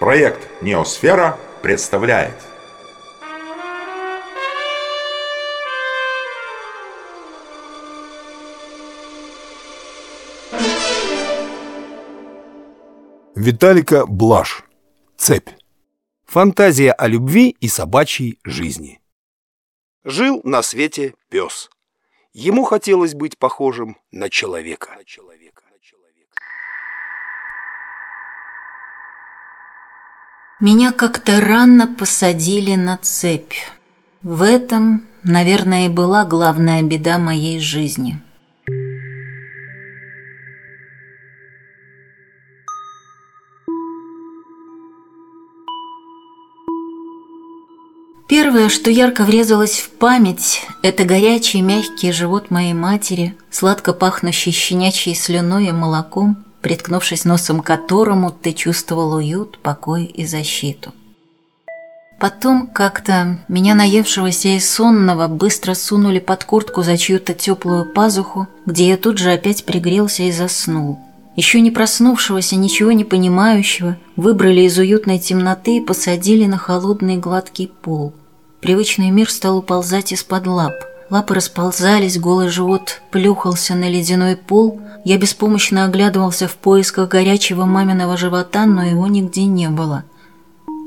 Проект «Неосфера» представляет Виталика Блаш. Цепь. Фантазия о любви и собачьей жизни. Жил на свете пес. Ему хотелось быть похожим на человека. Меня как-то рано посадили на цепь. В этом, наверное, и была главная беда моей жизни. Первое, что ярко врезалось в память, это горячий мягкий живот моей матери, сладко пахнущий щенячьей слюной и молоком – приткнувшись носом к которому ты чувствовал уют, покой и защиту. Потом как-то меня наевшегося и сонного быстро сунули под куртку за чью-то теплую пазуху, где я тут же опять пригрелся и заснул. Еще не проснувшегося, ничего не понимающего, выбрали из уютной темноты и посадили на холодный гладкий пол. Привычный мир стал уползать из-под лап – Лапы расползались, голый живот плюхался на ледяной пол. Я беспомощно оглядывался в поисках горячего маминого живота, но его нигде не было.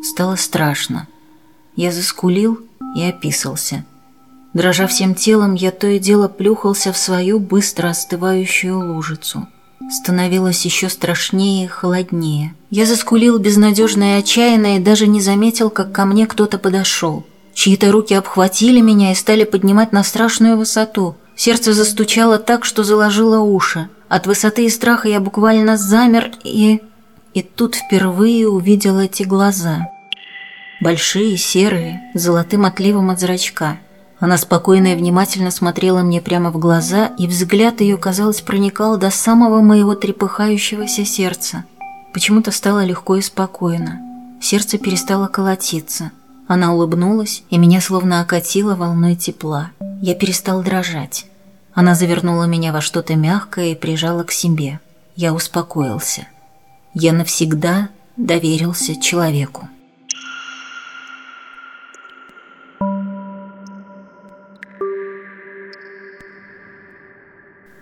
Стало страшно. Я заскулил и описался. Дрожа всем телом, я то и дело плюхался в свою быстро остывающую лужицу. Становилось еще страшнее и холоднее. Я заскулил безнадежно и отчаянно и даже не заметил, как ко мне кто-то подошел. Чьи-то руки обхватили меня и стали поднимать на страшную высоту. Сердце застучало так, что заложило уши. От высоты и страха я буквально замер и... И тут впервые увидел эти глаза. Большие, серые, с золотым отливом от зрачка. Она спокойно и внимательно смотрела мне прямо в глаза, и взгляд ее, казалось, проникал до самого моего трепыхающегося сердца. Почему-то стало легко и спокойно. Сердце перестало колотиться – она улыбнулась, и меня словно окатило волной тепла. Я перестал дрожать. Она завернула меня во что-то мягкое и прижала к себе. Я успокоился. Я навсегда доверился человеку.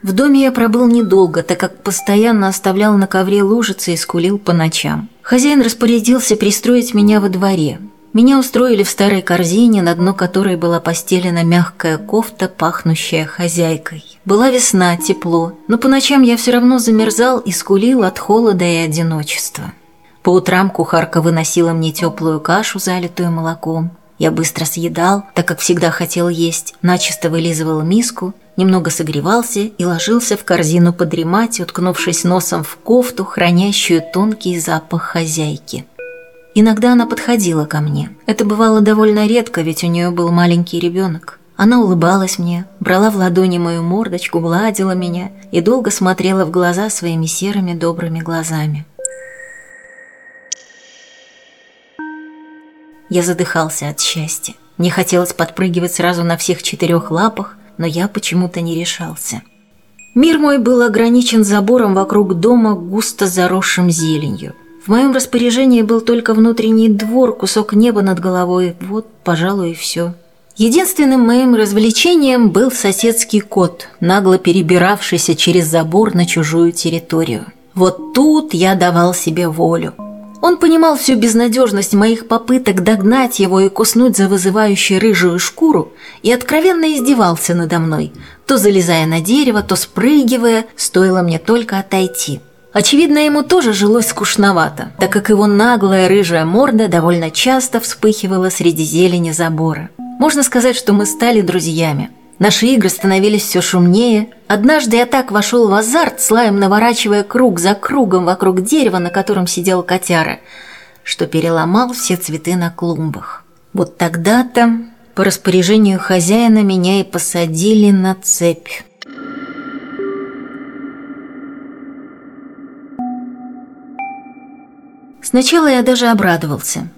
В доме я пробыл недолго, так как постоянно оставлял на ковре лужицы и скулил по ночам. Хозяин распорядился пристроить меня во дворе. Меня устроили в старой корзине, на дно которой была постелена мягкая кофта, пахнущая хозяйкой. Была весна, тепло, но по ночам я все равно замерзал и скулил от холода и одиночества. По утрам кухарка выносила мне теплую кашу, залитую молоком. Я быстро съедал, так как всегда хотел есть, начисто вылизывал миску, немного согревался и ложился в корзину подремать, уткнувшись носом в кофту, хранящую тонкий запах хозяйки. Иногда она подходила ко мне. Это бывало довольно редко, ведь у нее был маленький ребенок. Она улыбалась мне, брала в ладони мою мордочку, гладила меня и долго смотрела в глаза своими серыми добрыми глазами. Я задыхался от счастья. Мне хотелось подпрыгивать сразу на всех четырех лапах, но я почему-то не решался. Мир мой был ограничен забором вокруг дома, густо заросшим зеленью. В моем распоряжении был только внутренний двор, кусок неба над головой. Вот, пожалуй, и все. Единственным моим развлечением был соседский кот, нагло перебиравшийся через забор на чужую территорию. Вот тут я давал себе волю. Он понимал всю безнадежность моих попыток догнать его и куснуть за вызывающую рыжую шкуру и откровенно издевался надо мной, то залезая на дерево, то спрыгивая, стоило мне только отойти – Очевидно, ему тоже жилось скучновато, так как его наглая рыжая морда довольно часто вспыхивала среди зелени забора. Можно сказать, что мы стали друзьями. Наши игры становились все шумнее. Однажды я так вошел в азарт, слаем наворачивая круг за кругом вокруг дерева, на котором сидел котяра, что переломал все цветы на клумбах. Вот тогда-то, по распоряжению хозяина, меня и посадили на цепь. Сначала я даже обрадовался.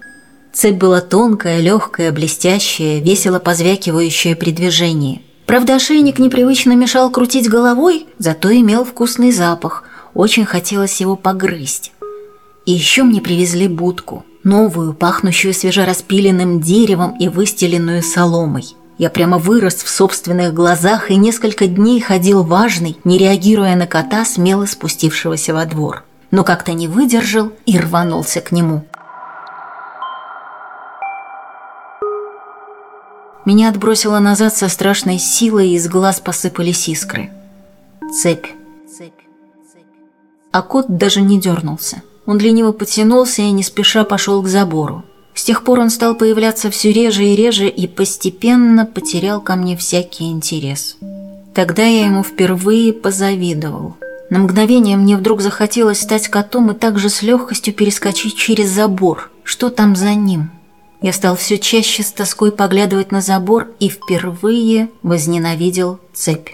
Цепь была тонкая, легкая, блестящая, весело позвякивающая при движении. Правда, ошейник непривычно мешал крутить головой, зато имел вкусный запах. Очень хотелось его погрызть. И еще мне привезли будку, новую, пахнущую свежераспиленным деревом и выстеленную соломой. Я прямо вырос в собственных глазах и несколько дней ходил важный, не реагируя на кота, смело спустившегося во двор. Но как-то не выдержал и рванулся к нему. Меня отбросило назад со страшной силой, и из глаз посыпались искры. Цепь. А кот даже не дернулся. Он лениво потянулся и не спеша пошел к забору. С тех пор он стал появляться все реже и реже и постепенно потерял ко мне всякий интерес. Тогда я ему впервые позавидовал. На мгновение мне вдруг захотелось стать котом и также с легкостью перескочить через забор. Что там за ним? Я стал все чаще с тоской поглядывать на забор и впервые возненавидел цепь.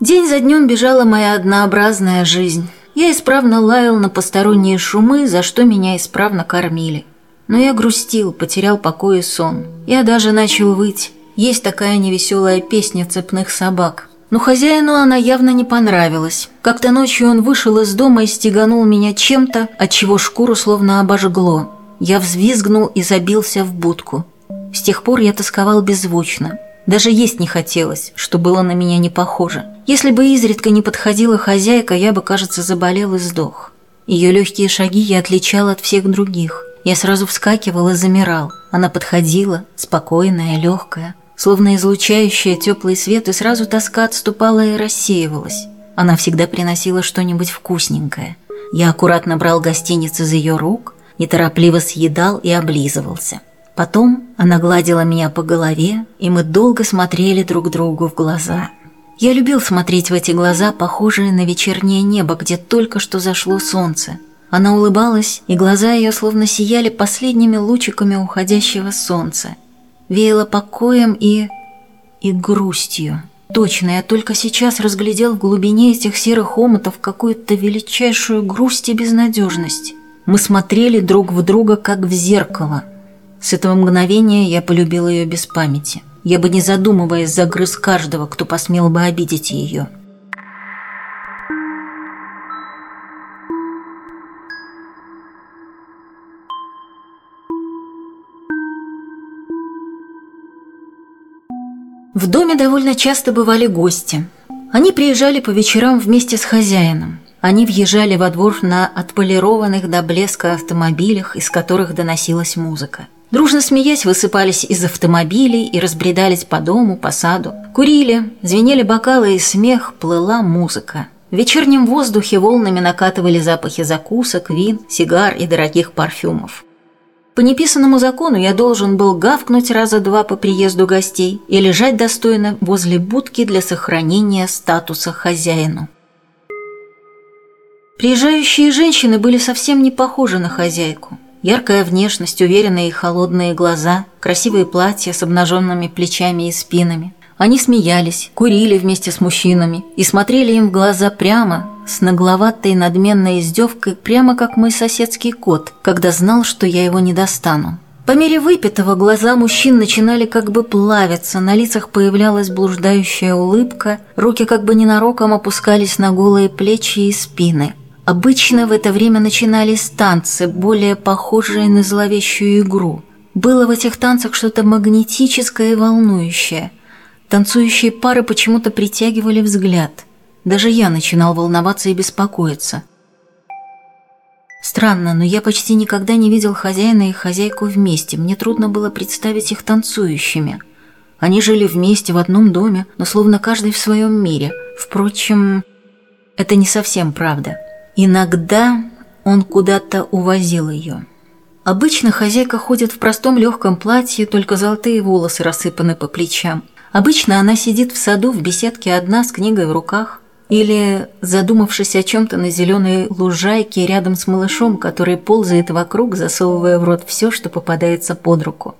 День за днем бежала моя однообразная жизнь. Я исправно лаял на посторонние шумы, за что меня исправно кормили. Но я грустил, потерял покой и сон. Я даже начал выть. Есть такая невеселая песня цепных собак. Но хозяину она явно не понравилась. Как-то ночью он вышел из дома и стеганул меня чем-то, от чего шкуру словно обожгло. Я взвизгнул и забился в будку. С тех пор я тосковал беззвучно. Даже есть не хотелось, что было на меня не похоже. Если бы изредка не подходила хозяйка, я бы, кажется, заболел и сдох. Ее легкие шаги я отличал от всех других. Я сразу вскакивал и замирал. Она подходила, спокойная, легкая, словно излучающая теплый свет, и сразу тоска отступала и рассеивалась. Она всегда приносила что-нибудь вкусненькое. Я аккуратно брал гостиниц из ее рук, неторопливо съедал и облизывался. Потом она гладила меня по голове, и мы долго смотрели друг другу в глаза. Я любил смотреть в эти глаза, похожие на вечернее небо, где только что зашло солнце. Она улыбалась, и глаза ее словно сияли последними лучиками уходящего солнца. Веяло покоем и... и грустью. Точно, я только сейчас разглядел в глубине этих серых омутов какую-то величайшую грусть и безнадежность. Мы смотрели друг в друга, как в зеркало – с этого мгновения я полюбил ее без памяти. Я бы, не задумываясь, загрыз каждого, кто посмел бы обидеть ее. В доме довольно часто бывали гости. Они приезжали по вечерам вместе с хозяином. Они въезжали во двор на отполированных до блеска автомобилях, из которых доносилась музыка. Дружно смеясь, высыпались из автомобилей и разбредались по дому, по саду. Курили, звенели бокалы и смех, плыла музыка. В вечернем воздухе волнами накатывали запахи закусок, вин, сигар и дорогих парфюмов. По неписанному закону я должен был гавкнуть раза два по приезду гостей и лежать достойно возле будки для сохранения статуса хозяину. Приезжающие женщины были совсем не похожи на хозяйку. Яркая внешность, уверенные и холодные глаза, красивые платья с обнаженными плечами и спинами. Они смеялись, курили вместе с мужчинами и смотрели им в глаза прямо, с нагловатой надменной издевкой, прямо как мой соседский кот, когда знал, что я его не достану. По мере выпитого глаза мужчин начинали как бы плавиться, на лицах появлялась блуждающая улыбка, руки как бы ненароком опускались на голые плечи и спины – Обычно в это время начинались танцы, более похожие на зловещую игру. Было в этих танцах что-то магнетическое и волнующее. Танцующие пары почему-то притягивали взгляд. Даже я начинал волноваться и беспокоиться. Странно, но я почти никогда не видел хозяина и хозяйку вместе. Мне трудно было представить их танцующими. Они жили вместе в одном доме, но словно каждый в своем мире. Впрочем, это не совсем правда. Иногда он куда-то увозил ее. Обычно хозяйка ходит в простом легком платье, только золотые волосы рассыпаны по плечам. Обычно она сидит в саду в беседке одна с книгой в руках или, задумавшись о чем-то на зеленой лужайке рядом с малышом, который ползает вокруг, засовывая в рот все, что попадается под руку.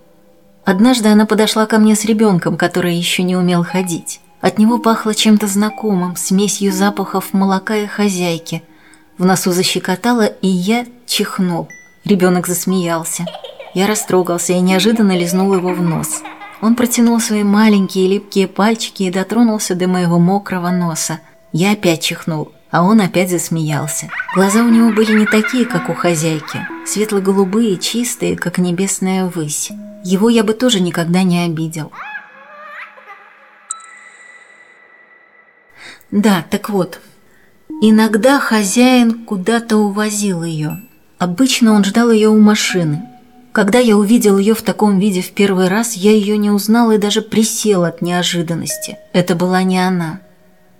Однажды она подошла ко мне с ребенком, который еще не умел ходить. От него пахло чем-то знакомым, смесью запахов молока и хозяйки – в носу защекотало, и я чихнул. Ребенок засмеялся. Я растрогался и неожиданно лизнул его в нос. Он протянул свои маленькие липкие пальчики и дотронулся до моего мокрого носа. Я опять чихнул, а он опять засмеялся. Глаза у него были не такие, как у хозяйки. Светло-голубые, чистые, как небесная высь. Его я бы тоже никогда не обидел. Да, так вот. Иногда хозяин куда-то увозил ее. Обычно он ждал ее у машины. Когда я увидел ее в таком виде в первый раз, я ее не узнал и даже присел от неожиданности. Это была не она.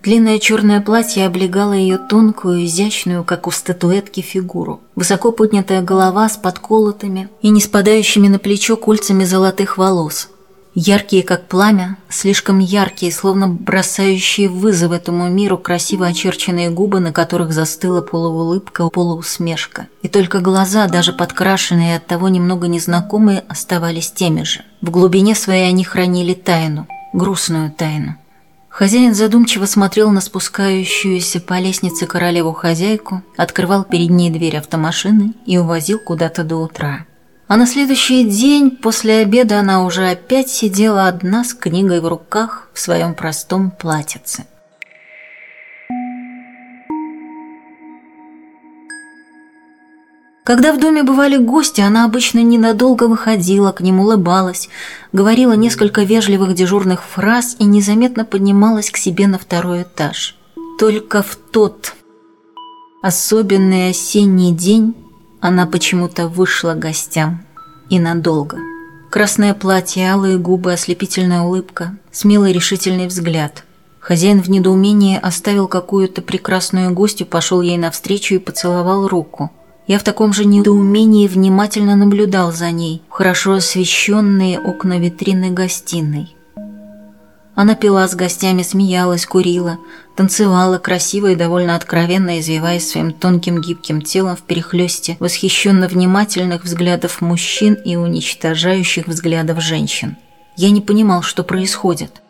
Длинное черное платье облегало ее тонкую, изящную, как у статуэтки, фигуру. Высоко поднятая голова с подколотыми и не спадающими на плечо кольцами золотых волос. Яркие, как пламя, слишком яркие, словно бросающие вызов этому миру красиво очерченные губы, на которых застыла полуулыбка, полуусмешка. И только глаза, даже подкрашенные от того немного незнакомые, оставались теми же. В глубине своей они хранили тайну, грустную тайну. Хозяин задумчиво смотрел на спускающуюся по лестнице королеву-хозяйку, открывал перед ней дверь автомашины и увозил куда-то до утра. А на следующий день после обеда она уже опять сидела одна с книгой в руках в своем простом платьице. Когда в доме бывали гости, она обычно ненадолго выходила, к ним улыбалась, говорила несколько вежливых дежурных фраз и незаметно поднималась к себе на второй этаж. Только в тот особенный осенний день она почему-то вышла гостям. И надолго. Красное платье, алые губы, ослепительная улыбка, смелый решительный взгляд. Хозяин в недоумении оставил какую-то прекрасную гостью, пошел ей навстречу и поцеловал руку. Я в таком же недоумении внимательно наблюдал за ней, хорошо освещенные окна витрины гостиной. Она пила с гостями, смеялась, курила, танцевала красиво и довольно откровенно, извиваясь своим тонким гибким телом в перехлесте восхищенно внимательных взглядов мужчин и уничтожающих взглядов женщин. Я не понимал, что происходит.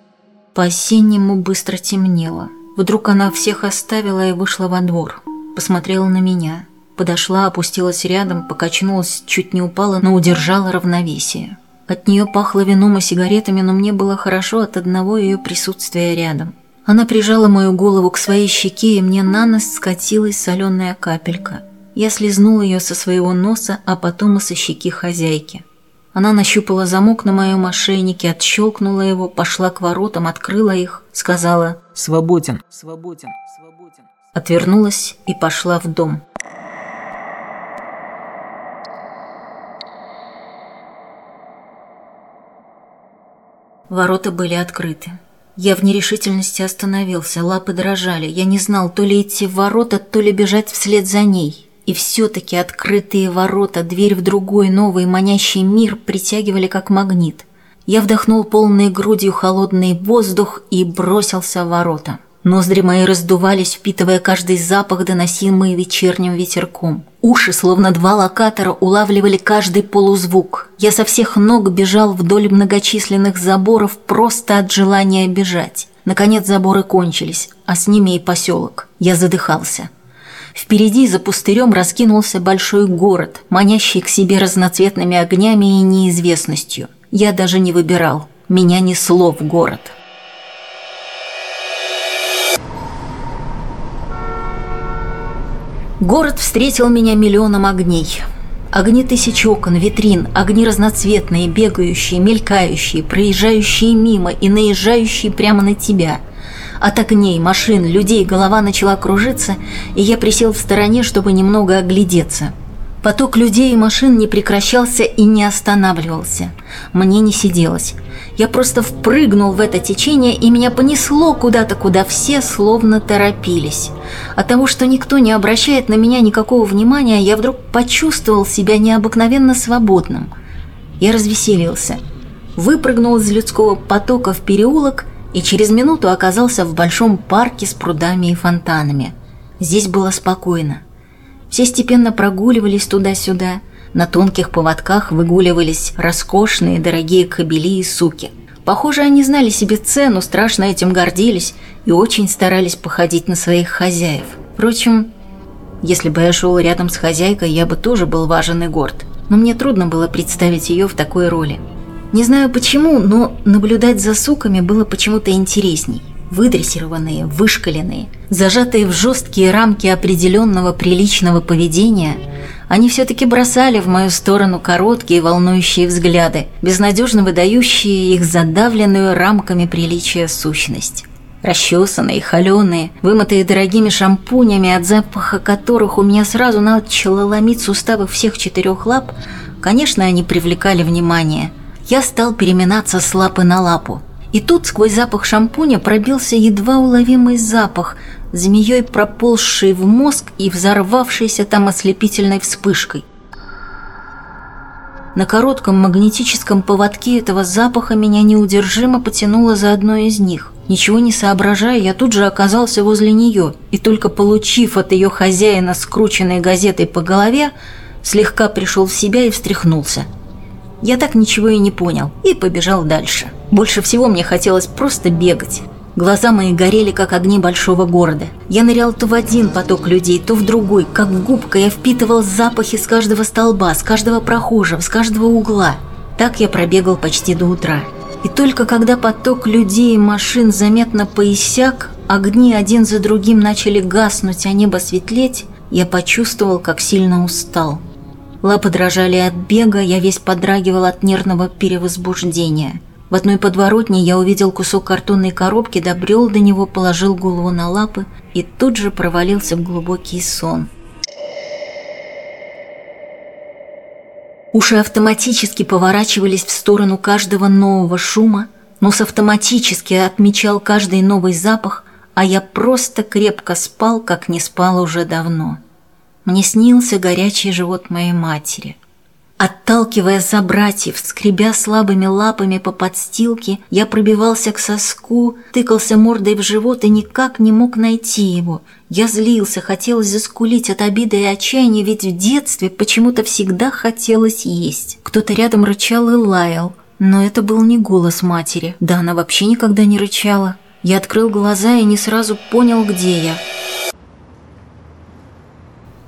По-осеннему быстро темнело. Вдруг она всех оставила и вышла во двор. Посмотрела на меня. Подошла, опустилась рядом, покачнулась, чуть не упала, но удержала равновесие. От нее пахло вином и сигаретами, но мне было хорошо от одного ее присутствия рядом. Она прижала мою голову к своей щеке, и мне на нос скатилась соленая капелька. Я слезнул ее со своего носа, а потом и со щеки хозяйки. Она нащупала замок на моем ошейнике, отщелкнула его, пошла к воротам, открыла их, сказала «Свободен, свободен, свободен». Отвернулась и пошла в дом. Ворота были открыты. Я в нерешительности остановился, лапы дрожали. Я не знал, то ли идти в ворота, то ли бежать вслед за ней. И все-таки открытые ворота, дверь в другой, новый, манящий мир притягивали как магнит. Я вдохнул полной грудью холодный воздух и бросился в ворота. Ноздри мои раздувались, впитывая каждый запах, доносимый вечерним ветерком. Уши, словно два локатора, улавливали каждый полузвук. Я со всех ног бежал вдоль многочисленных заборов просто от желания бежать. Наконец заборы кончились, а с ними и поселок. Я задыхался. Впереди за пустырем раскинулся большой город, манящий к себе разноцветными огнями и неизвестностью. Я даже не выбирал. Меня несло в город. Город встретил меня миллионом огней. Огни тысяч окон, витрин, огни разноцветные, бегающие, мелькающие, проезжающие мимо и наезжающие прямо на тебя. От огней, машин, людей голова начала кружиться, и я присел в стороне, чтобы немного оглядеться. Поток людей и машин не прекращался и не останавливался. Мне не сиделось. Я просто впрыгнул в это течение, и меня понесло куда-то, куда все словно торопились. От того, что никто не обращает на меня никакого внимания, я вдруг почувствовал себя необыкновенно свободным. Я развеселился. Выпрыгнул из людского потока в переулок и через минуту оказался в большом парке с прудами и фонтанами. Здесь было спокойно. Все степенно прогуливались туда-сюда – на тонких поводках выгуливались роскошные дорогие кобели и суки. Похоже, они знали себе цену, страшно этим гордились и очень старались походить на своих хозяев. Впрочем, если бы я шел рядом с хозяйкой, я бы тоже был важен и горд. Но мне трудно было представить ее в такой роли. Не знаю почему, но наблюдать за суками было почему-то интересней. Выдрессированные, вышкаленные, зажатые в жесткие рамки определенного приличного поведения, они все-таки бросали в мою сторону короткие волнующие взгляды, безнадежно выдающие их задавленную рамками приличия сущность. Расчесанные, холеные, вымытые дорогими шампунями, от запаха которых у меня сразу начало ломить суставы всех четырех лап, конечно, они привлекали внимание. Я стал переминаться с лапы на лапу. И тут сквозь запах шампуня пробился едва уловимый запах, змеей проползший в мозг и взорвавшийся там ослепительной вспышкой. На коротком магнетическом поводке этого запаха меня неудержимо потянуло за одной из них. Ничего не соображая, я тут же оказался возле нее, и только получив от ее хозяина скрученной газетой по голове, слегка пришел в себя и встряхнулся. Я так ничего и не понял, и побежал дальше. Больше всего мне хотелось просто бегать. Глаза мои горели, как огни большого города. Я нырял то в один поток людей, то в другой. Как губка я впитывал запахи с каждого столба, с каждого прохожего, с каждого угла. Так я пробегал почти до утра. И только когда поток людей и машин заметно поиссяк, огни один за другим начали гаснуть, а небо светлеть, я почувствовал, как сильно устал. Лапы дрожали от бега, я весь подрагивал от нервного перевозбуждения – в одной подворотне я увидел кусок картонной коробки, добрел до него, положил голову на лапы и тут же провалился в глубокий сон. Уши автоматически поворачивались в сторону каждого нового шума, нос автоматически отмечал каждый новый запах, а я просто крепко спал, как не спал уже давно. Мне снился горячий живот моей матери – Отталкивая собратьев, скребя слабыми лапами по подстилке, я пробивался к соску, тыкался мордой в живот и никак не мог найти его. Я злился, хотелось заскулить от обиды и отчаяния, ведь в детстве почему-то всегда хотелось есть. Кто-то рядом рычал и лаял, но это был не голос матери. Да она вообще никогда не рычала. Я открыл глаза и не сразу понял, где я.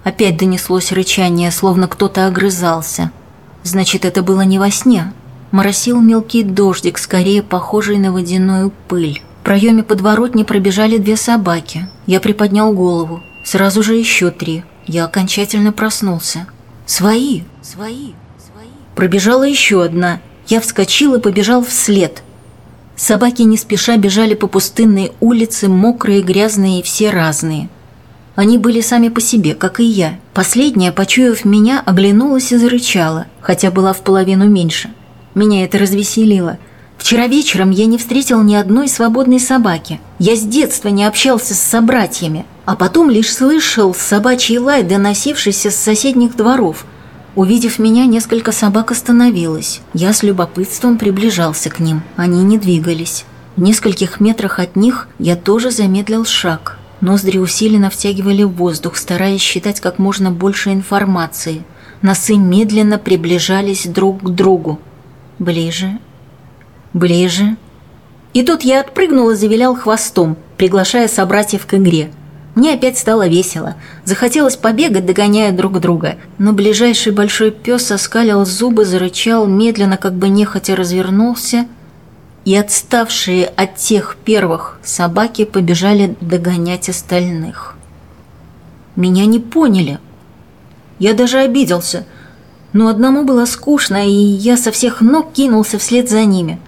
Опять донеслось рычание, словно кто-то огрызался. Значит, это было не во сне. Моросил мелкий дождик, скорее похожий на водяную пыль. В проеме подворотни пробежали две собаки. Я приподнял голову. Сразу же еще три. Я окончательно проснулся. «Свои! Свои! Свои!» Пробежала еще одна. Я вскочил и побежал вслед. Собаки не спеша бежали по пустынной улице, мокрые, грязные и все разные. Они были сами по себе, как и я. Последняя, почуяв меня, оглянулась и зарычала, хотя была в половину меньше. Меня это развеселило. Вчера вечером я не встретил ни одной свободной собаки. Я с детства не общался с собратьями, а потом лишь слышал собачий лай, доносившийся с соседних дворов. Увидев меня, несколько собак остановилось. Я с любопытством приближался к ним. Они не двигались. В нескольких метрах от них я тоже замедлил шаг – Ноздри усиленно втягивали воздух, стараясь считать как можно больше информации. Носы медленно приближались друг к другу. Ближе, ближе. И тут я отпрыгнул и завилял хвостом, приглашая собратьев к игре. Мне опять стало весело. Захотелось побегать, догоняя друг друга. Но ближайший большой пес оскалил зубы, зарычал, медленно, как бы нехотя развернулся – и отставшие от тех первых собаки побежали догонять остальных. Меня не поняли. Я даже обиделся, но одному было скучно, и я со всех ног кинулся вслед за ними.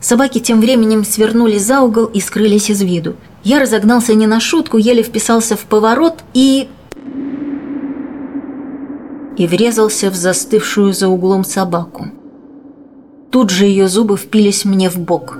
Собаки тем временем свернули за угол и скрылись из виду. Я разогнался не на шутку, еле вписался в поворот и... и врезался в застывшую за углом собаку. Тут же ее зубы впились мне в бок.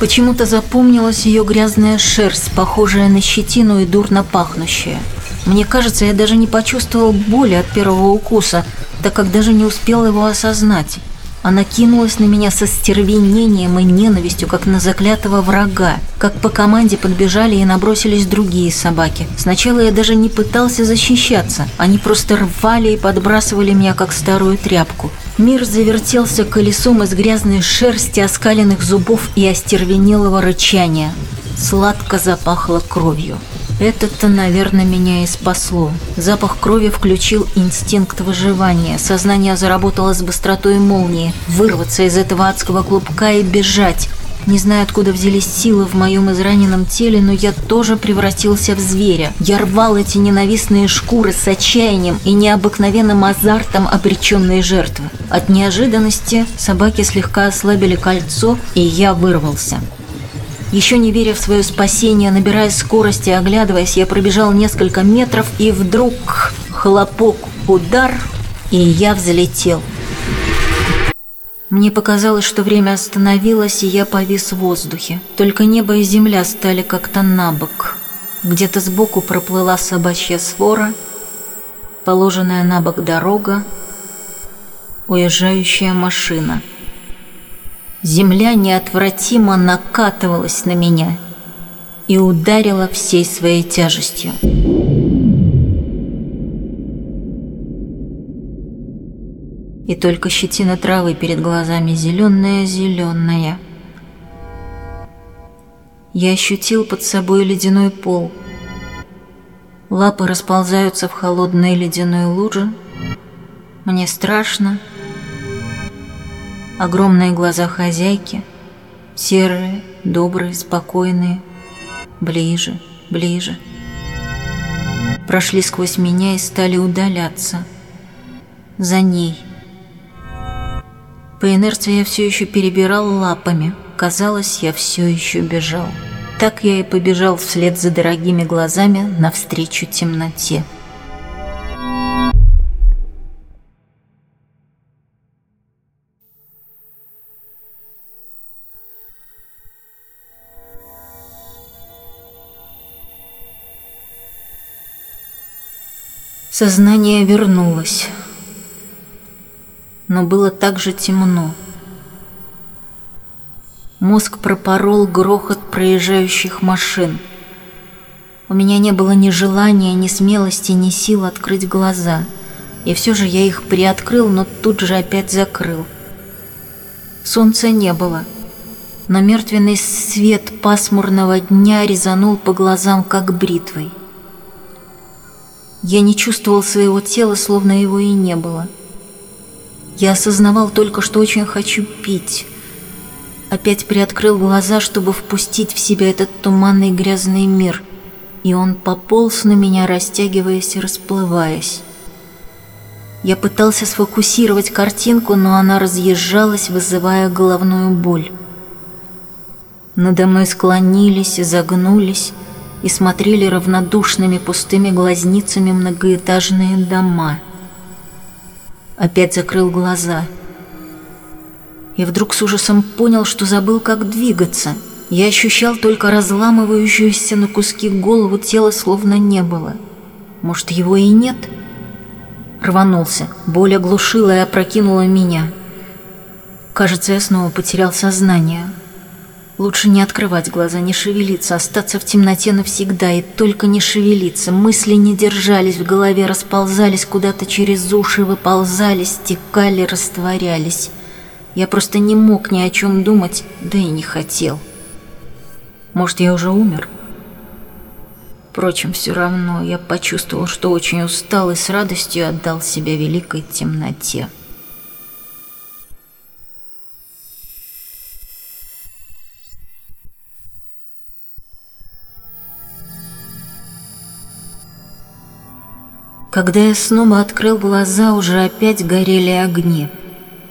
Почему-то запомнилась ее грязная шерсть, похожая на щетину и дурно пахнущая. Мне кажется, я даже не почувствовал боли от первого укуса, так как даже не успел его осознать. Она кинулась на меня со стервенением и ненавистью, как на заклятого врага. Как по команде подбежали и набросились другие собаки. Сначала я даже не пытался защищаться. Они просто рвали и подбрасывали меня, как старую тряпку. Мир завертелся колесом из грязной шерсти, оскаленных зубов и остервенелого рычания. Сладко запахло кровью. Это-то, наверное, меня и спасло. Запах крови включил инстинкт выживания. Сознание заработало с быстротой молнии. Вырваться из этого адского клубка и бежать. Не знаю, откуда взялись силы в моем израненном теле, но я тоже превратился в зверя. Я рвал эти ненавистные шкуры с отчаянием и необыкновенным азартом обреченной жертвы. От неожиданности собаки слегка ослабили кольцо, и я вырвался. Еще не веря в свое спасение, набирая скорость и оглядываясь, я пробежал несколько метров, и вдруг хлопок, удар, и я взлетел. Мне показалось, что время остановилось, и я повис в воздухе. Только небо и земля стали как-то набок. Где-то сбоку проплыла собачья свора, положенная на бок дорога, уезжающая машина – Земля неотвратимо накатывалась на меня и ударила всей своей тяжестью. И только щетина травы перед глазами зеленая-зеленая. Я ощутил под собой ледяной пол. Лапы расползаются в холодной ледяной луже. Мне страшно, Огромные глаза хозяйки, серые, добрые, спокойные, ближе, ближе. Прошли сквозь меня и стали удаляться. За ней. По инерции я все еще перебирал лапами. Казалось, я все еще бежал. Так я и побежал вслед за дорогими глазами навстречу темноте. Сознание вернулось, но было так же темно. Мозг пропорол грохот проезжающих машин. У меня не было ни желания, ни смелости, ни сил открыть глаза. И все же я их приоткрыл, но тут же опять закрыл. Солнца не было, но мертвенный свет пасмурного дня резанул по глазам, как бритвой. Я не чувствовал своего тела, словно его и не было. Я осознавал только, что очень хочу пить. Опять приоткрыл глаза, чтобы впустить в себя этот туманный грязный мир, и он пополз на меня, растягиваясь и расплываясь. Я пытался сфокусировать картинку, но она разъезжалась, вызывая головную боль. Надо мной склонились загнулись, и смотрели равнодушными пустыми глазницами многоэтажные дома. Опять закрыл глаза. И вдруг с ужасом понял, что забыл, как двигаться. Я ощущал только разламывающуюся на куски голову тела, словно не было. Может, его и нет? Рванулся. Боль оглушила и опрокинула меня. Кажется, я снова потерял сознание. Лучше не открывать глаза, не шевелиться, остаться в темноте навсегда и только не шевелиться. Мысли не держались в голове, расползались куда-то через уши, выползали, стекали, растворялись. Я просто не мог ни о чем думать, да и не хотел. Может, я уже умер? Впрочем, все равно я почувствовал, что очень устал и с радостью отдал себя великой темноте. Когда я снова открыл глаза, уже опять горели огни.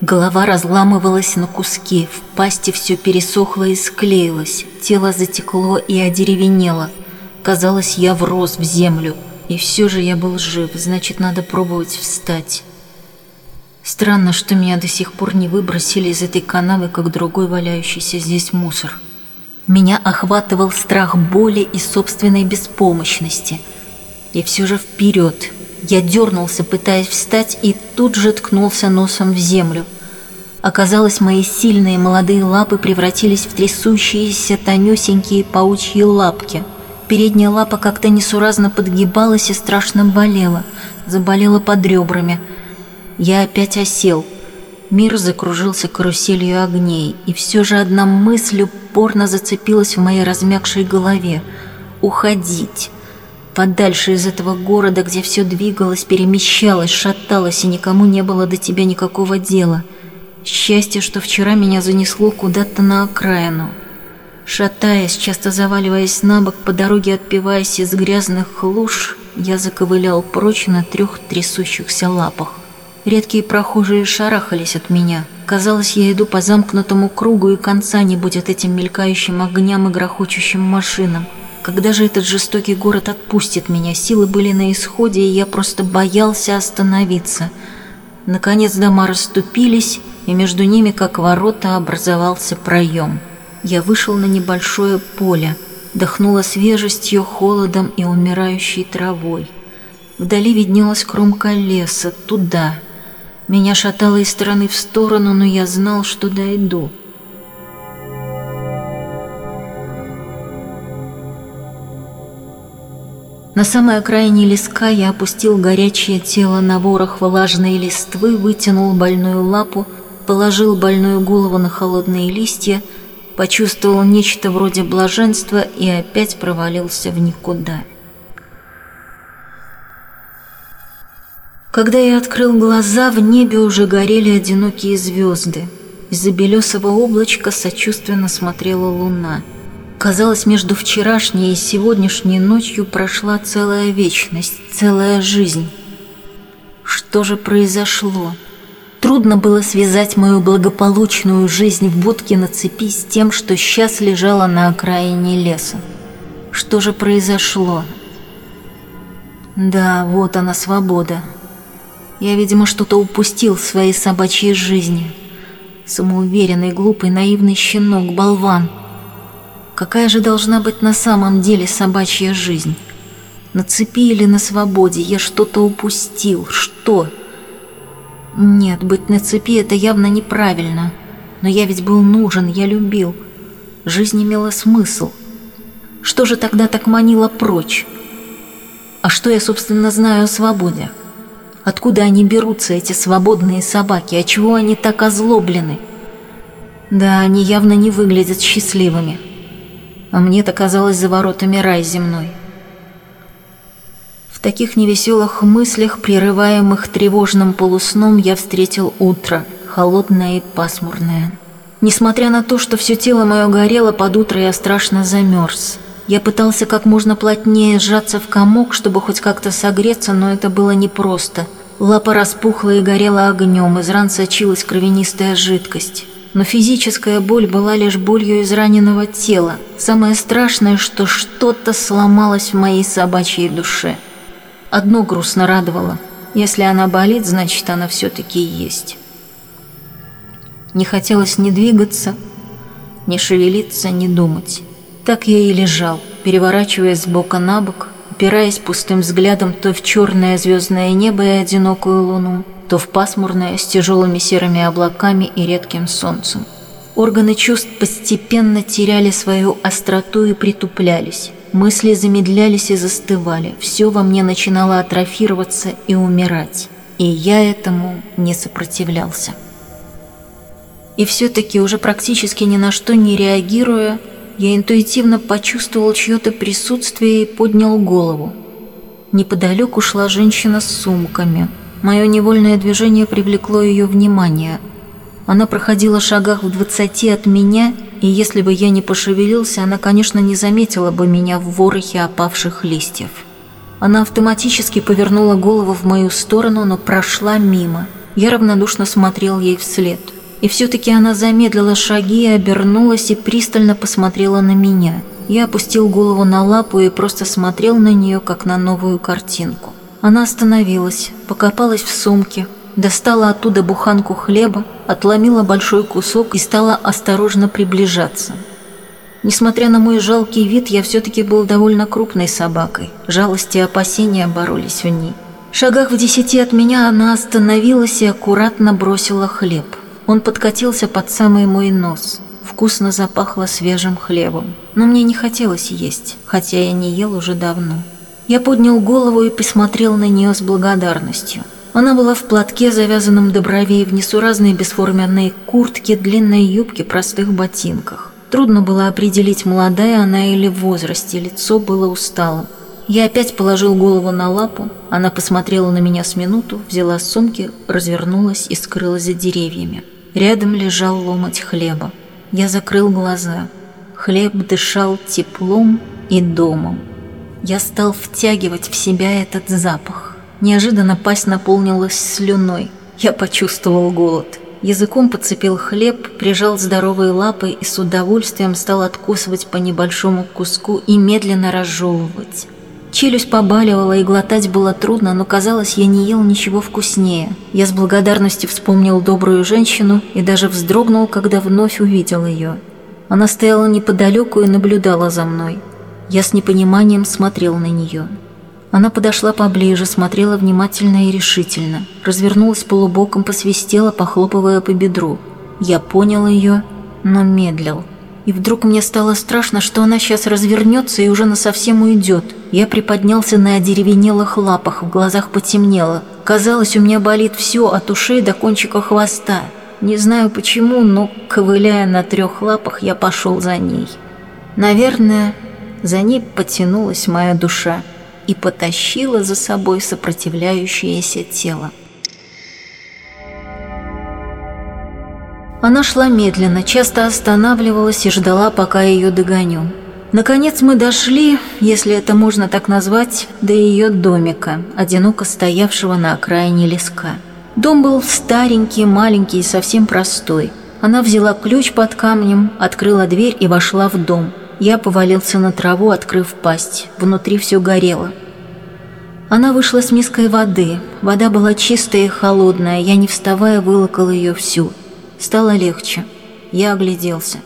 Голова разламывалась на куски, в пасти все пересохло и склеилось, тело затекло и одеревенело. Казалось, я врос в землю, и все же я был жив, значит, надо пробовать встать. Странно, что меня до сих пор не выбросили из этой канавы, как другой валяющийся здесь мусор. Меня охватывал страх боли и собственной беспомощности. И все же вперед, я дернулся, пытаясь встать, и тут же ткнулся носом в землю. Оказалось, мои сильные молодые лапы превратились в трясущиеся тонюсенькие паучьи лапки. Передняя лапа как-то несуразно подгибалась и страшно болела, заболела под ребрами. Я опять осел. Мир закружился каруселью огней, и все же одна мысль упорно зацепилась в моей размягшей голове — уходить подальше из этого города, где все двигалось, перемещалось, шаталось, и никому не было до тебя никакого дела. Счастье, что вчера меня занесло куда-то на окраину. Шатаясь, часто заваливаясь на бок, по дороге отпиваясь из грязных луж, я заковылял прочь на трех трясущихся лапах. Редкие прохожие шарахались от меня. Казалось, я иду по замкнутому кругу, и конца не будет этим мелькающим огням и грохочущим машинам. Когда же этот жестокий город отпустит меня? Силы были на исходе, и я просто боялся остановиться. Наконец дома расступились, и между ними, как ворота, образовался проем. Я вышел на небольшое поле, дохнуло свежестью, холодом и умирающей травой. Вдали виднелась кромка леса, туда. Меня шатало из стороны в сторону, но я знал, что дойду. На самой окраине леска я опустил горячее тело на ворох влажной листвы, вытянул больную лапу, положил больную голову на холодные листья, почувствовал нечто вроде блаженства и опять провалился в никуда. Когда я открыл глаза, в небе уже горели одинокие звезды. Из-за белесого облачка сочувственно смотрела луна – Казалось, между вчерашней и сегодняшней ночью прошла целая вечность, целая жизнь. Что же произошло? Трудно было связать мою благополучную жизнь в будке на цепи с тем, что сейчас лежала на окраине леса. Что же произошло? Да, вот она, свобода. Я, видимо, что-то упустил в своей собачьей жизни. Самоуверенный, глупый, наивный щенок, болван – Какая же должна быть на самом деле собачья жизнь? На цепи или на свободе я что-то упустил. Что? Нет, быть на цепи это явно неправильно. Но я ведь был нужен, я любил. Жизнь имела смысл. Что же тогда так манило прочь? А что я, собственно, знаю о свободе? Откуда они берутся, эти свободные собаки? А чего они так озлоблены? Да, они явно не выглядят счастливыми а мне-то казалось за воротами рай земной. В таких невеселых мыслях, прерываемых тревожным полусном, я встретил утро, холодное и пасмурное. Несмотря на то, что все тело мое горело, под утро я страшно замерз. Я пытался как можно плотнее сжаться в комок, чтобы хоть как-то согреться, но это было непросто. Лапа распухла и горела огнем, из ран сочилась кровянистая жидкость. Но физическая боль была лишь болью израненного тела. Самое страшное, что что-то сломалось в моей собачьей душе. Одно грустно радовало. Если она болит, значит, она все-таки есть. Не хотелось ни двигаться, ни шевелиться, ни думать. Так я и лежал, переворачиваясь с бока на бок, упираясь пустым взглядом то в черное звездное небо и одинокую луну, то в пасмурное с тяжелыми серыми облаками и редким солнцем. Органы чувств постепенно теряли свою остроту и притуплялись. Мысли замедлялись и застывали. Все во мне начинало атрофироваться и умирать. И я этому не сопротивлялся. И все-таки уже практически ни на что не реагируя, я интуитивно почувствовал чье-то присутствие и поднял голову. Неподалеку шла женщина с сумками – Мое невольное движение привлекло ее внимание. Она проходила шагах в двадцати от меня, и если бы я не пошевелился, она, конечно, не заметила бы меня в ворохе опавших листьев. Она автоматически повернула голову в мою сторону, но прошла мимо. Я равнодушно смотрел ей вслед. И все-таки она замедлила шаги, обернулась и пристально посмотрела на меня. Я опустил голову на лапу и просто смотрел на нее, как на новую картинку. Она остановилась, покопалась в сумке, достала оттуда буханку хлеба, отломила большой кусок и стала осторожно приближаться. Несмотря на мой жалкий вид, я все-таки был довольно крупной собакой. Жалость и опасения боролись в ней. В шагах в десяти от меня она остановилась и аккуратно бросила хлеб. Он подкатился под самый мой нос. Вкусно запахло свежим хлебом. Но мне не хотелось есть, хотя я не ел уже давно. Я поднял голову и посмотрел на нее с благодарностью. Она была в платке, завязанном до бровей, в несуразной бесформенной куртке, длинной юбке, простых ботинках. Трудно было определить, молодая она или в возрасте, лицо было усталым. Я опять положил голову на лапу, она посмотрела на меня с минуту, взяла сумки, развернулась и скрылась за деревьями. Рядом лежал ломоть хлеба. Я закрыл глаза. Хлеб дышал теплом и домом. Я стал втягивать в себя этот запах. Неожиданно пасть наполнилась слюной. Я почувствовал голод. Языком подцепил хлеб, прижал здоровые лапы и с удовольствием стал откусывать по небольшому куску и медленно разжевывать. Челюсть побаливала и глотать было трудно, но казалось, я не ел ничего вкуснее. Я с благодарностью вспомнил добрую женщину и даже вздрогнул, когда вновь увидел ее. Она стояла неподалеку и наблюдала за мной. Я с непониманием смотрел на нее. Она подошла поближе, смотрела внимательно и решительно. Развернулась полубоком, посвистела, похлопывая по бедру. Я понял ее, но медлил. И вдруг мне стало страшно, что она сейчас развернется и уже насовсем уйдет. Я приподнялся на одеревенелых лапах, в глазах потемнело. Казалось, у меня болит все от ушей до кончика хвоста. Не знаю почему, но, ковыляя на трех лапах, я пошел за ней. Наверное, за ней потянулась моя душа и потащила за собой сопротивляющееся тело. Она шла медленно, часто останавливалась и ждала, пока ее догоню. Наконец мы дошли, если это можно так назвать, до ее домика, одиноко стоявшего на окраине леска. Дом был старенький, маленький и совсем простой. Она взяла ключ под камнем, открыла дверь и вошла в дом. Я повалился на траву, открыв пасть. Внутри все горело. Она вышла с миской воды. Вода была чистая и холодная. Я, не вставая, вылокал ее всю. Стало легче. Я огляделся.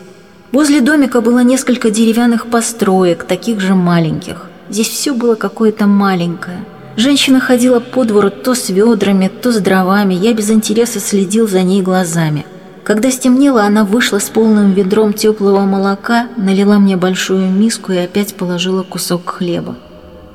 Возле домика было несколько деревянных построек, таких же маленьких. Здесь все было какое-то маленькое. Женщина ходила по двору то с ведрами, то с дровами. Я без интереса следил за ней глазами. Когда стемнело, она вышла с полным ведром теплого молока, налила мне большую миску и опять положила кусок хлеба.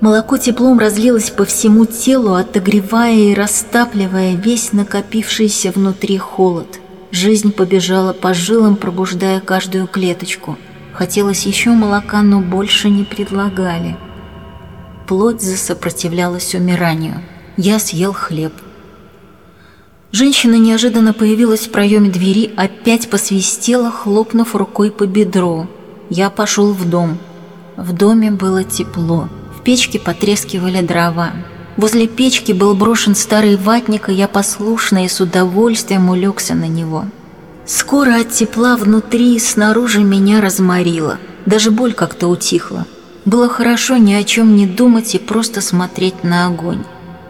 Молоко теплом разлилось по всему телу, отогревая и растапливая весь накопившийся внутри холод – Жизнь побежала по жилам, пробуждая каждую клеточку. Хотелось еще молока, но больше не предлагали. Плоть засопротивлялась умиранию. Я съел хлеб. Женщина неожиданно появилась в проеме двери, опять посвистела, хлопнув рукой по бедру. Я пошел в дом. В доме было тепло. В печке потрескивали дрова. Возле печки был брошен старый ватник, и я послушно и с удовольствием улегся на него. Скоро от тепла внутри и снаружи меня разморило. Даже боль как-то утихла. Было хорошо ни о чем не думать и просто смотреть на огонь.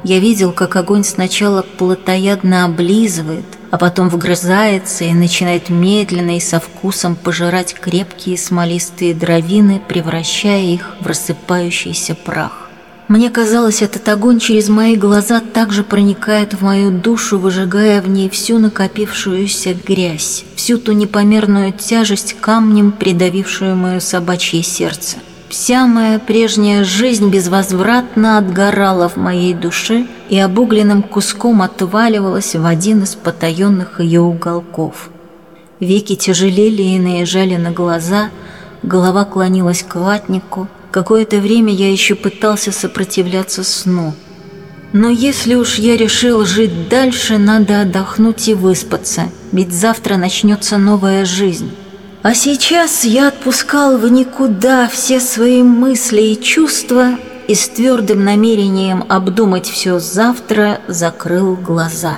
Я видел, как огонь сначала плотоядно облизывает, а потом вгрызается и начинает медленно и со вкусом пожирать крепкие смолистые дровины, превращая их в рассыпающийся прах. Мне казалось, этот огонь через мои глаза также проникает в мою душу, выжигая в ней всю накопившуюся грязь, всю ту непомерную тяжесть камнем, придавившую мое собачье сердце. Вся моя прежняя жизнь безвозвратно отгорала в моей душе и обугленным куском отваливалась в один из потаенных ее уголков. Веки тяжелели и наезжали на глаза, голова клонилась к ватнику – Какое-то время я еще пытался сопротивляться сну. Но если уж я решил жить дальше, надо отдохнуть и выспаться, ведь завтра начнется новая жизнь. А сейчас я отпускал в никуда все свои мысли и чувства и с твердым намерением обдумать все завтра закрыл глаза.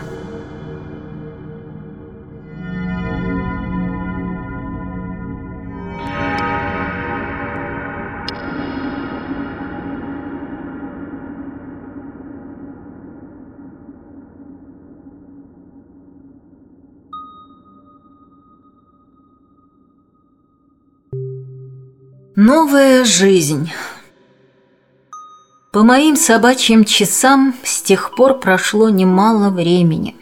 Новая жизнь. По моим собачьим часам с тех пор прошло немало времени.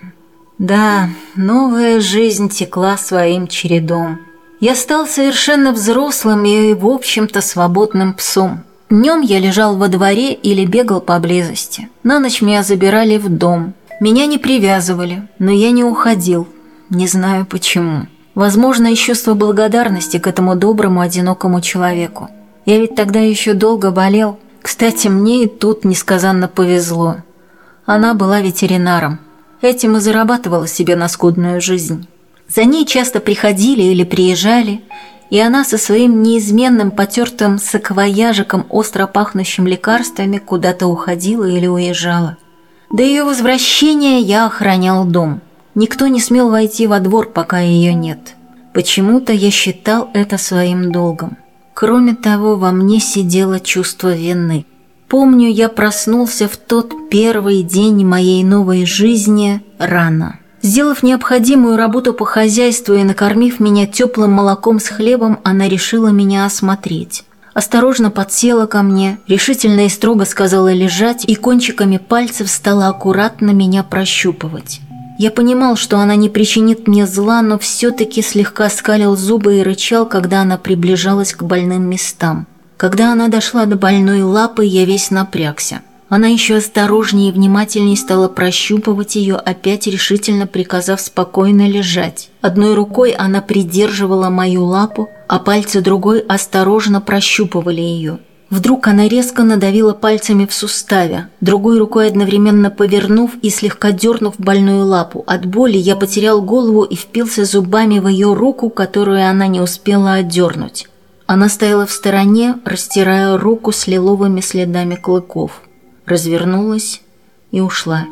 Да, новая жизнь текла своим чередом. Я стал совершенно взрослым и, в общем-то, свободным псом. Днем я лежал во дворе или бегал поблизости. На ночь меня забирали в дом. Меня не привязывали, но я не уходил. Не знаю почему. Возможно, из чувства благодарности к этому доброму, одинокому человеку. Я ведь тогда еще долго болел. Кстати, мне и тут несказанно повезло. Она была ветеринаром. Этим и зарабатывала себе на скудную жизнь. За ней часто приходили или приезжали, и она со своим неизменным потертым саквояжиком, остро пахнущим лекарствами, куда-то уходила или уезжала. До ее возвращения я охранял дом. Никто не смел войти во двор, пока ее нет. Почему-то я считал это своим долгом. Кроме того, во мне сидело чувство вины. Помню, я проснулся в тот первый день моей новой жизни рано. Сделав необходимую работу по хозяйству и накормив меня теплым молоком с хлебом, она решила меня осмотреть. Осторожно подсела ко мне, решительно и строго сказала лежать и кончиками пальцев стала аккуратно меня прощупывать. Я понимал, что она не причинит мне зла, но все-таки слегка скалил зубы и рычал, когда она приближалась к больным местам. Когда она дошла до больной лапы, я весь напрягся. Она еще осторожнее и внимательнее стала прощупывать ее, опять решительно приказав спокойно лежать. Одной рукой она придерживала мою лапу, а пальцы другой осторожно прощупывали ее. Вдруг она резко надавила пальцами в суставе, другой рукой одновременно повернув и слегка дернув больную лапу. От боли я потерял голову и впился зубами в ее руку, которую она не успела отдернуть. Она стояла в стороне, растирая руку с лиловыми следами клыков развернулась и ушла.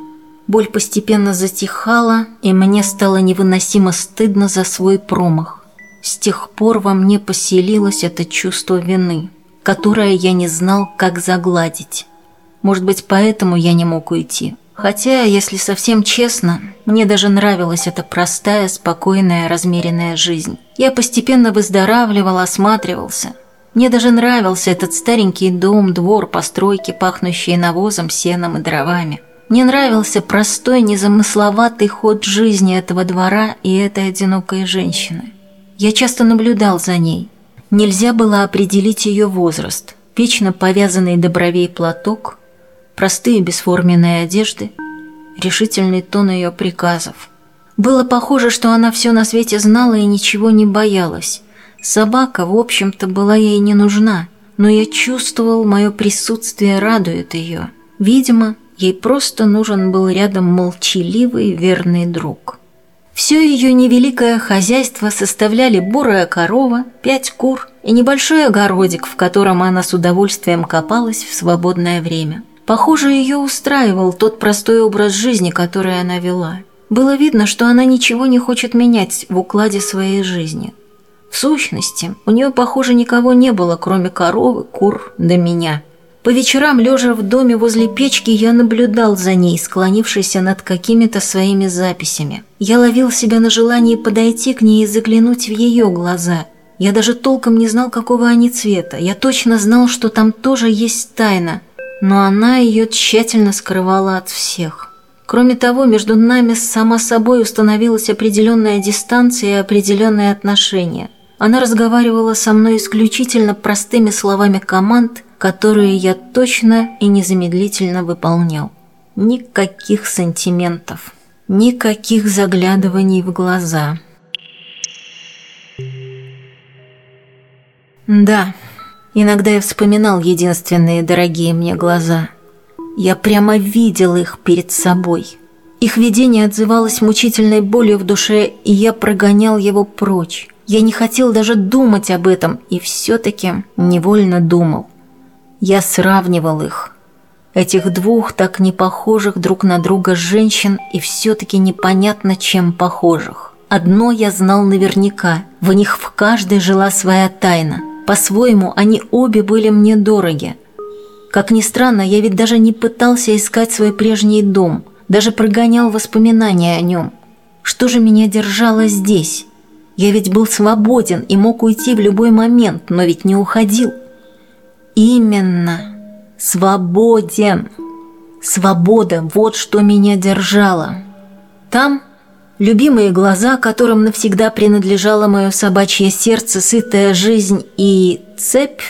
Боль постепенно затихала, и мне стало невыносимо стыдно за свой промах. С тех пор во мне поселилось это чувство вины, которое я не знал, как загладить. Может быть, поэтому я не мог уйти. Хотя, если совсем честно, мне даже нравилась эта простая, спокойная, размеренная жизнь. Я постепенно выздоравливал, осматривался – мне даже нравился этот старенький дом, двор, постройки, пахнущие навозом, сеном и дровами. Мне нравился простой, незамысловатый ход жизни этого двора и этой одинокой женщины. Я часто наблюдал за ней. Нельзя было определить ее возраст. Вечно повязанный до бровей платок, простые бесформенные одежды, решительный тон ее приказов. Было похоже, что она все на свете знала и ничего не боялась. Собака, в общем-то, была ей не нужна, но я чувствовал, мое присутствие радует ее. Видимо, ей просто нужен был рядом молчаливый верный друг. Все ее невеликое хозяйство составляли бурая корова, пять кур и небольшой огородик, в котором она с удовольствием копалась в свободное время. Похоже, ее устраивал тот простой образ жизни, который она вела. Было видно, что она ничего не хочет менять в укладе своей жизни – в сущности, у нее, похоже, никого не было, кроме коровы, кур да меня. По вечерам, лежа в доме возле печки, я наблюдал за ней, склонившейся над какими-то своими записями. Я ловил себя на желании подойти к ней и заглянуть в ее глаза. Я даже толком не знал, какого они цвета. Я точно знал, что там тоже есть тайна, но она ее тщательно скрывала от всех. Кроме того, между нами сама собой установилась определенная дистанция и определенные отношения – она разговаривала со мной исключительно простыми словами команд, которые я точно и незамедлительно выполнял. Никаких сантиментов, никаких заглядываний в глаза. Да, иногда я вспоминал единственные дорогие мне глаза. Я прямо видел их перед собой. Их видение отзывалось мучительной болью в душе, и я прогонял его прочь. Я не хотел даже думать об этом, и все-таки невольно думал. Я сравнивал их. Этих двух так не похожих друг на друга женщин и все-таки непонятно чем похожих. Одно я знал наверняка, в них в каждой жила своя тайна. По-своему, они обе были мне дороги. Как ни странно, я ведь даже не пытался искать свой прежний дом, даже прогонял воспоминания о нем. Что же меня держало здесь? Я ведь был свободен и мог уйти в любой момент, но ведь не уходил. Именно. Свободен. Свобода – вот что меня держало. Там любимые глаза, которым навсегда принадлежало мое собачье сердце, сытая жизнь и цепь.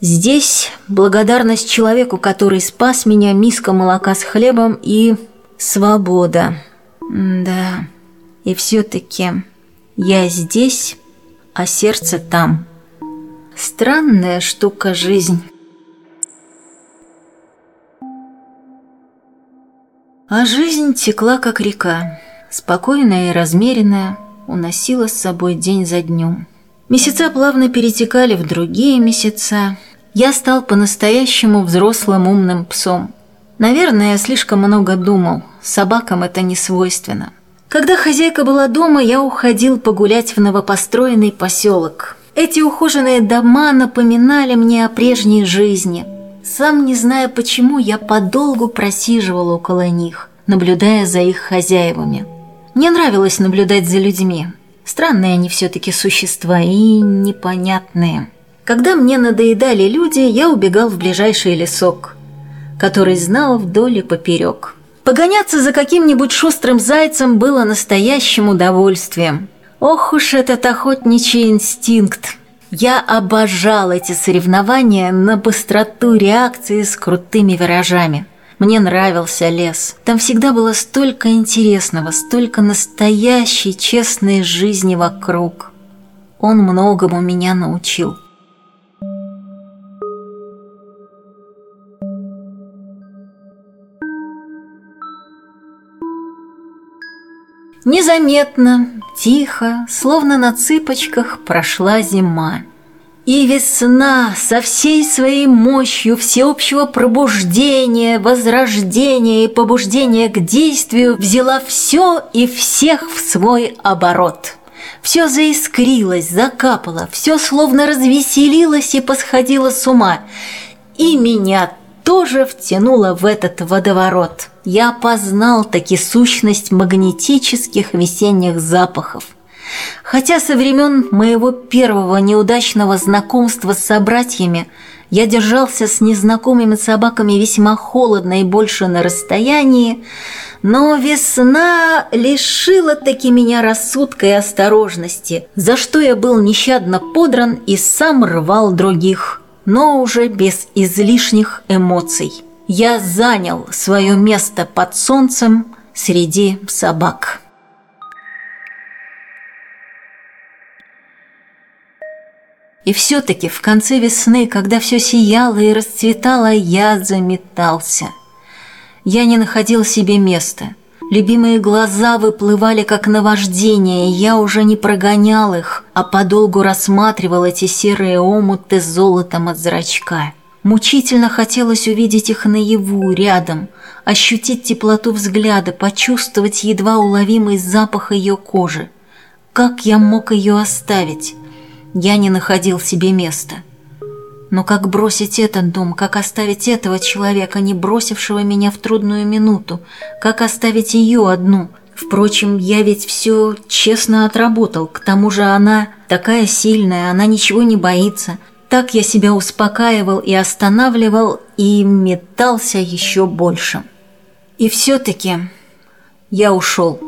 Здесь благодарность человеку, который спас меня, миска молока с хлебом и свобода. Да, и все-таки... Я здесь, а сердце там. Странная штука жизнь. А жизнь текла, как река, спокойная и размеренная, уносила с собой день за днем. Месяца плавно перетекали в другие месяца. Я стал по-настоящему взрослым умным псом. Наверное, я слишком много думал, собакам это не свойственно. Когда хозяйка была дома, я уходил погулять в новопостроенный поселок – эти ухоженные дома напоминали мне о прежней жизни. Сам не зная почему, я подолгу просиживал около них, наблюдая за их хозяевами. Мне нравилось наблюдать за людьми. Странные они все-таки существа и непонятные. Когда мне надоедали люди, я убегал в ближайший лесок, который знал вдоль и поперек. Погоняться за каким-нибудь шустрым зайцем было настоящим удовольствием. Ох уж этот охотничий инстинкт! Я обожал эти соревнования на быстроту реакции с крутыми виражами. Мне нравился лес. Там всегда было столько интересного, столько настоящей, честной жизни вокруг. Он многому меня научил. Незаметно, тихо, словно на цыпочках прошла зима. И весна со всей своей мощью всеобщего пробуждения, возрождения и побуждения к действию взяла все и всех в свой оборот. Все заискрилось, закапало, все словно развеселилось и посходило с ума. И меня тоже втянуло в этот водоворот. Я познал таки сущность магнетических весенних запахов. Хотя со времен моего первого неудачного знакомства с собратьями я держался с незнакомыми собаками весьма холодно и больше на расстоянии, но весна лишила таки меня рассудка и осторожности, за что я был нещадно подран и сам рвал других но уже без излишних эмоций. Я занял свое место под солнцем среди собак. И все-таки в конце весны, когда все сияло и расцветало, я заметался. Я не находил себе места – Любимые глаза выплывали как наваждение, и я уже не прогонял их, а подолгу рассматривал эти серые омуты с золотом от зрачка. Мучительно хотелось увидеть их наяву, рядом, ощутить теплоту взгляда, почувствовать едва уловимый запах ее кожи. Как я мог ее оставить? Я не находил себе места. Но как бросить этот дом, как оставить этого человека, не бросившего меня в трудную минуту, как оставить ее одну? Впрочем, я ведь все честно отработал, к тому же она такая сильная, она ничего не боится. Так я себя успокаивал и останавливал, и метался еще больше. И все-таки я ушел,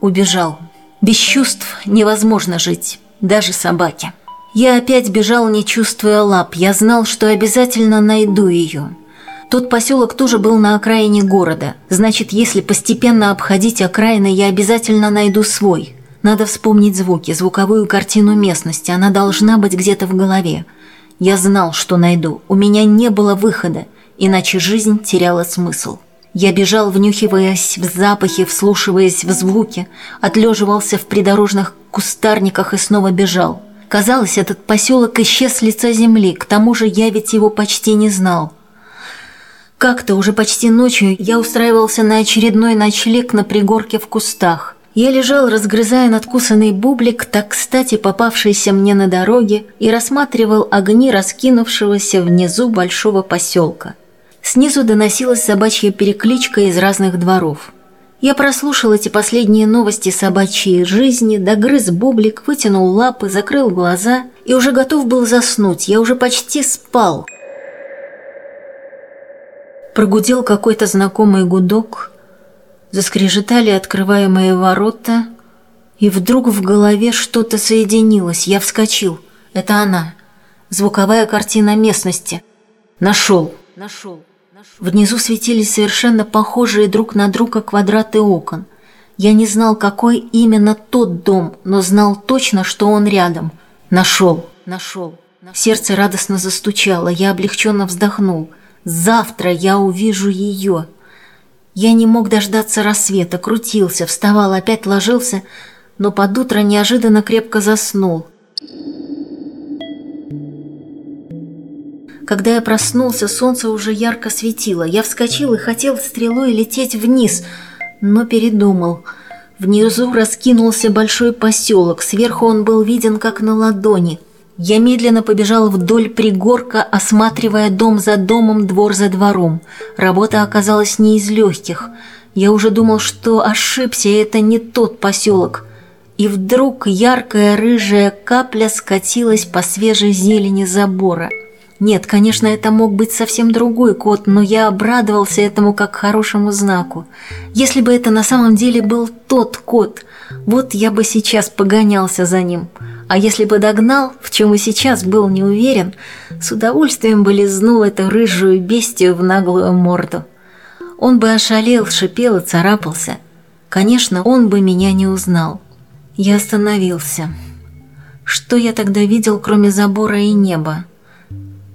убежал. Без чувств невозможно жить, даже собаке. Я опять бежал, не чувствуя лап. Я знал, что обязательно найду ее. Тот поселок тоже был на окраине города. Значит, если постепенно обходить окраины, я обязательно найду свой. Надо вспомнить звуки, звуковую картину местности. Она должна быть где-то в голове. Я знал, что найду. У меня не было выхода, иначе жизнь теряла смысл. Я бежал, внюхиваясь в запахи, вслушиваясь в звуки, отлеживался в придорожных кустарниках и снова бежал. Казалось, этот поселок исчез с лица земли, к тому же я ведь его почти не знал. Как-то уже почти ночью я устраивался на очередной ночлег на пригорке в кустах. Я лежал, разгрызая надкусанный бублик, так кстати попавшийся мне на дороге, и рассматривал огни раскинувшегося внизу большого поселка. Снизу доносилась собачья перекличка из разных дворов. Я прослушал эти последние новости собачьей жизни, догрыз бублик, вытянул лапы, закрыл глаза и уже готов был заснуть. Я уже почти спал. Прогудел какой-то знакомый гудок, заскрежетали открываемые ворота, и вдруг в голове что-то соединилось. Я вскочил. Это она. Звуковая картина местности. Нашел. Нашел. Внизу светились совершенно похожие друг на друга квадраты окон. Я не знал, какой именно тот дом, но знал точно, что он рядом. Нашел, нашел. Сердце радостно застучало, я облегченно вздохнул. Завтра я увижу ее. Я не мог дождаться рассвета, крутился, вставал, опять ложился, но под утро неожиданно крепко заснул. Когда я проснулся, солнце уже ярко светило. Я вскочил и хотел стрелой лететь вниз, но передумал. Внизу раскинулся большой поселок, сверху он был виден как на ладони. Я медленно побежал вдоль пригорка, осматривая дом за домом, двор за двором. Работа оказалась не из легких. Я уже думал, что ошибся, это не тот поселок. И вдруг яркая рыжая капля скатилась по свежей зелени забора. Нет, конечно, это мог быть совсем другой кот, но я обрадовался этому как хорошему знаку. Если бы это на самом деле был тот кот, вот я бы сейчас погонялся за ним – а если бы догнал, в чем и сейчас был не уверен, с удовольствием бы лизнул эту рыжую бестию в наглую морду. Он бы ошалел, шипел и царапался. Конечно, он бы меня не узнал. Я остановился. Что я тогда видел, кроме забора и неба?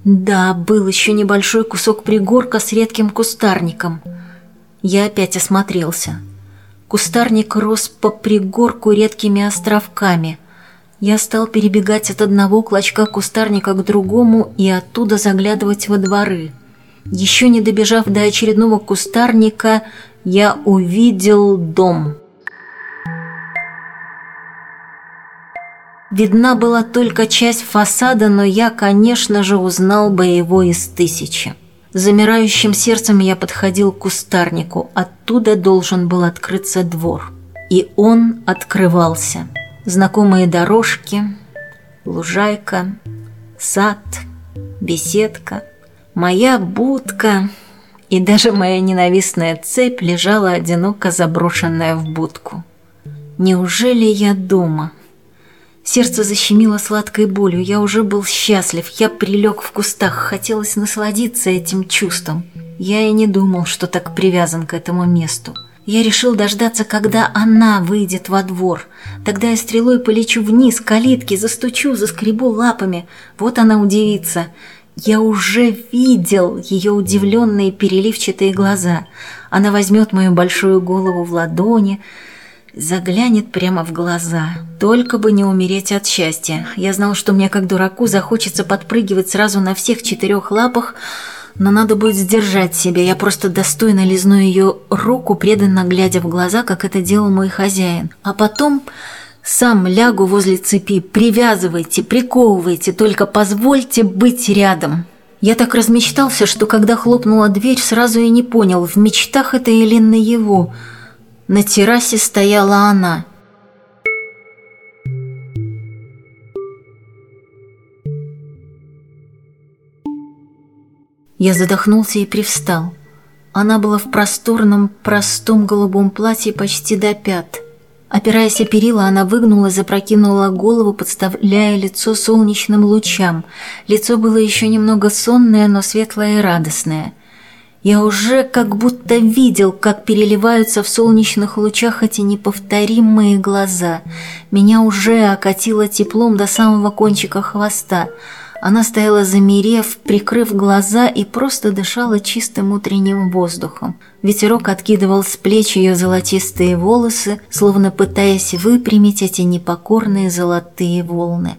Да, был еще небольшой кусок пригорка с редким кустарником. Я опять осмотрелся. Кустарник рос по пригорку редкими островками – я стал перебегать от одного клочка кустарника к другому и оттуда заглядывать во дворы. Еще не добежав до очередного кустарника, я увидел дом. Видна была только часть фасада, но я, конечно же, узнал бы его из тысячи. Замирающим сердцем я подходил к кустарнику. Оттуда должен был открыться двор. И он открывался знакомые дорожки, лужайка, сад, беседка, моя будка и даже моя ненавистная цепь лежала одиноко заброшенная в будку. Неужели я дома? Сердце защемило сладкой болью, я уже был счастлив, я прилег в кустах, хотелось насладиться этим чувством. Я и не думал, что так привязан к этому месту. Я решил дождаться, когда она выйдет во двор. Тогда я стрелой полечу вниз, к калитке, застучу, заскребу лапами. Вот она удивится. Я уже видел ее удивленные переливчатые глаза. Она возьмет мою большую голову в ладони, заглянет прямо в глаза. Только бы не умереть от счастья. Я знал, что мне, как дураку, захочется подпрыгивать сразу на всех четырех лапах, но надо будет сдержать себя. Я просто достойно лизну ее руку, преданно глядя в глаза, как это делал мой хозяин. А потом сам лягу возле цепи. Привязывайте, приковывайте, только позвольте быть рядом. Я так размечтался, что когда хлопнула дверь, сразу и не понял, в мечтах это или наяву. На террасе стояла она – Я задохнулся и привстал. Она была в просторном, простом голубом платье почти до пят. Опираясь о перила, она выгнула, запрокинула голову, подставляя лицо солнечным лучам. Лицо было еще немного сонное, но светлое и радостное. Я уже как будто видел, как переливаются в солнечных лучах эти неповторимые глаза. Меня уже окатило теплом до самого кончика хвоста – она стояла замерев, прикрыв глаза и просто дышала чистым утренним воздухом. Ветерок откидывал с плеч ее золотистые волосы, словно пытаясь выпрямить эти непокорные золотые волны.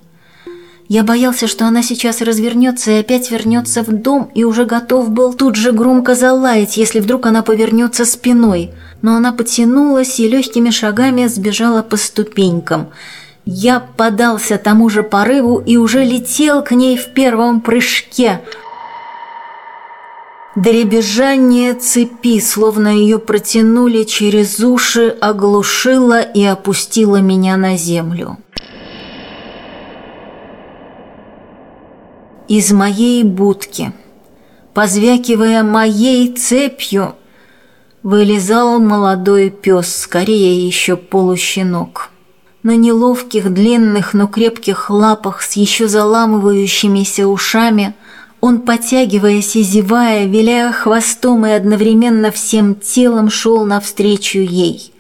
Я боялся, что она сейчас развернется и опять вернется в дом, и уже готов был тут же громко залаять, если вдруг она повернется спиной. Но она потянулась и легкими шагами сбежала по ступенькам – я подался тому же порыву и уже летел к ней в первом прыжке. Дребезжание цепи, словно ее протянули через уши, оглушило и опустило меня на землю. Из моей будки, позвякивая моей цепью, вылезал молодой пес, скорее еще полущенок на неловких, длинных, но крепких лапах с еще заламывающимися ушами, он, потягиваясь и зевая, виляя хвостом и одновременно всем телом шел навстречу ей,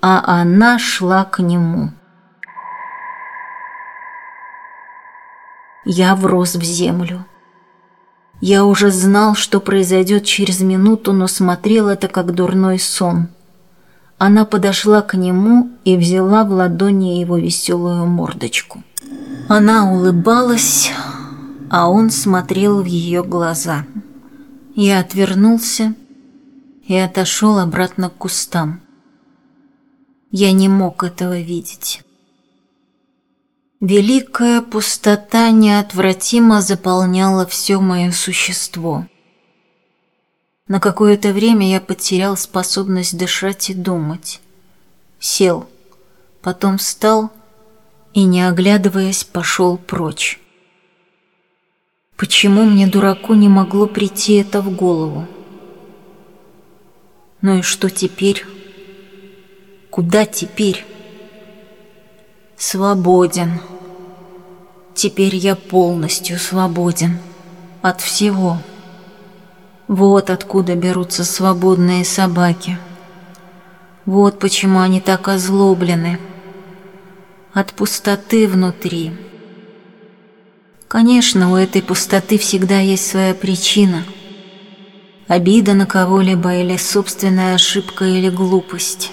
а она шла к нему. Я врос в землю. Я уже знал, что произойдет через минуту, но смотрел это как дурной сон. Она подошла к нему и взяла в ладони его веселую мордочку. Она улыбалась, а он смотрел в ее глаза. Я отвернулся и отошел обратно к кустам. Я не мог этого видеть. Великая пустота неотвратимо заполняла все мое существо. На какое-то время я потерял способность дышать и думать. Сел, потом встал и, не оглядываясь, пошел прочь. Почему мне, дураку, не могло прийти это в голову? Ну и что теперь? Куда теперь? Свободен. Теперь я полностью свободен от всего. Вот откуда берутся свободные собаки. Вот почему они так озлоблены. От пустоты внутри. Конечно, у этой пустоты всегда есть своя причина – обида на кого-либо или собственная ошибка или глупость.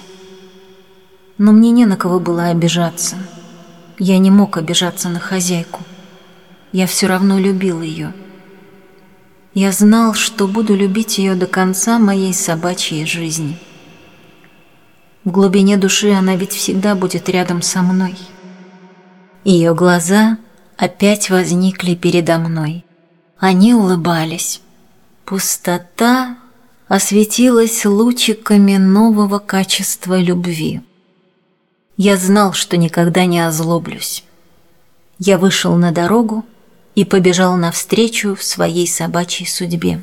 Но мне не на кого было обижаться. Я не мог обижаться на хозяйку. Я все равно любил ее. Я знал, что буду любить ее до конца моей собачьей жизни. В глубине души она ведь всегда будет рядом со мной. Ее глаза опять возникли передо мной. Они улыбались. Пустота осветилась лучиками нового качества любви. Я знал, что никогда не озлоблюсь. Я вышел на дорогу и побежал навстречу в своей собачьей судьбе.